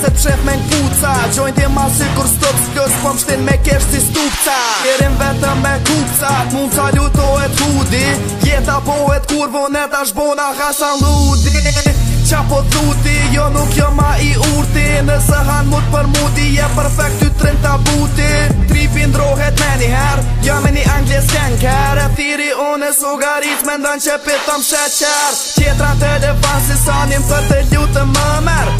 se të me në Gjojnë t'je ma si kur stup s'kjoj s'po m'shtin me kesh si stupca Kjerim vetëm me kuca, mund t'a lutohet hudi Jeta pohet kur vonet a shbona sa Ludi Qa po t'luti, jo nuk jo ma i urti Nëse han mut për muti, je perfekt t'y trin t'a buti Tripin drohet me njëher, jo me një angles jenker E thiri e sugarit, me ndon që pitëm sheqer Kjetra të levan si sanim për të lutë më mer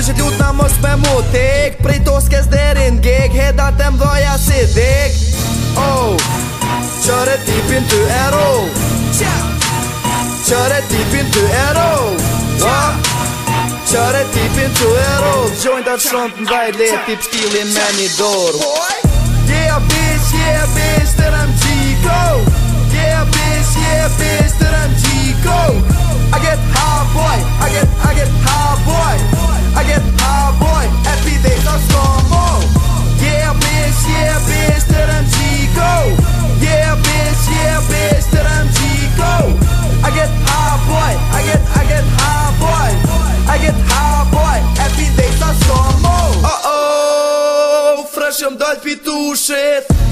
Kuptu që t'lut nga mos me mu tek Prej to s'kes derin gek Heda të mdoja si dek Oh Qare tipin të ero Qare tipin të ero Qare tipin të ero Gjojnë të shronë të mdaj le Tip stilin me një dorë Yeah bitch, yeah bitch Të rëm qiko Yeah bitch, yeah bitch që mdoll I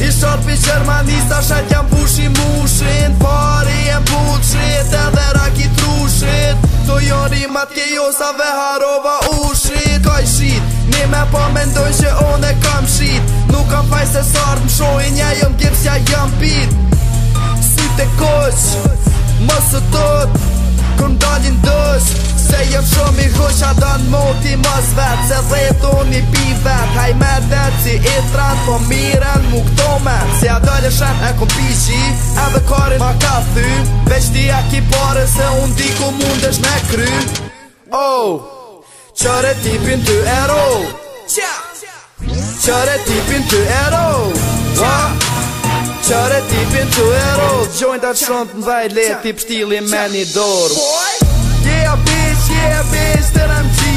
Ishor për Gjermanista shajt jam i mushin Pari e mbutshet edhe raki trushit To jori mat ke jo ve harova ushit Kaj shit, një me po mendoj që one kam shit Nuk kam faj se sart më shohin ja jëm gjepsja jëm pit Se jëm shumë i hësha dënë moti mës vetë Se dhe tonë i pi vetë Haj me vetë si i tratë Po miren mu këto me Se a dëllë shenë e këm pishi E dhe karin ma ka thy Veç ti a ki pare se unë di ku mundesh me kry Oh Qëre tipin të ero Qëre tipin të ero Qëre tipin të ero Gjojnë të shumë të mdhaj le Tip shtili me një dorë Boy yeah, bitch, that I'm G.